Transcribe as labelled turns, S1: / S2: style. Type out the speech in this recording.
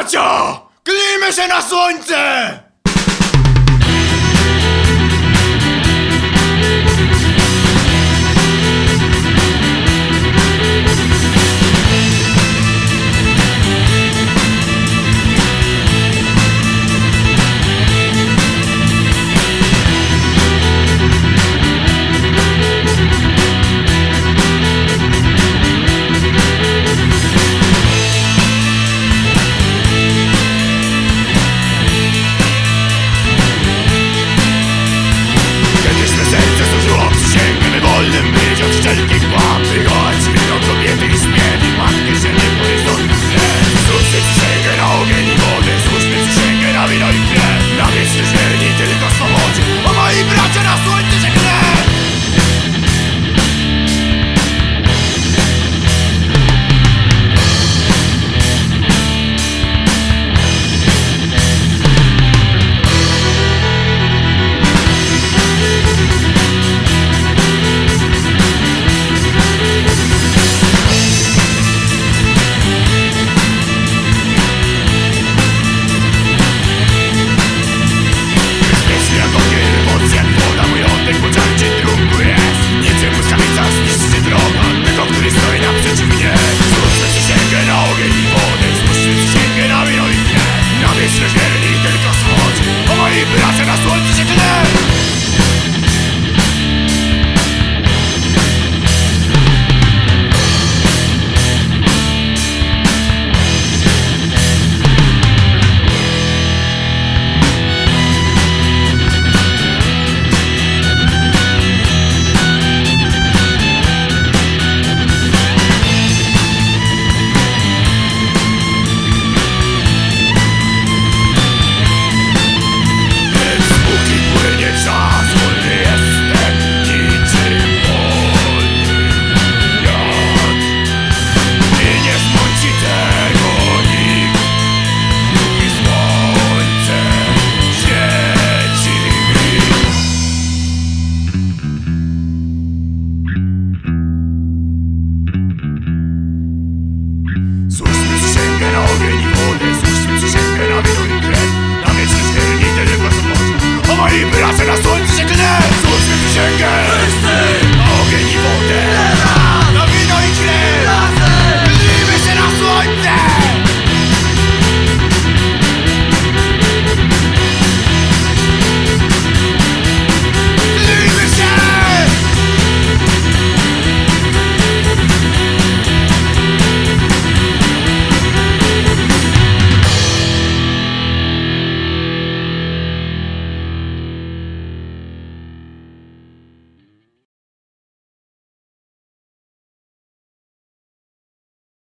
S1: Bracia! Klejmy się na słońce! Michigan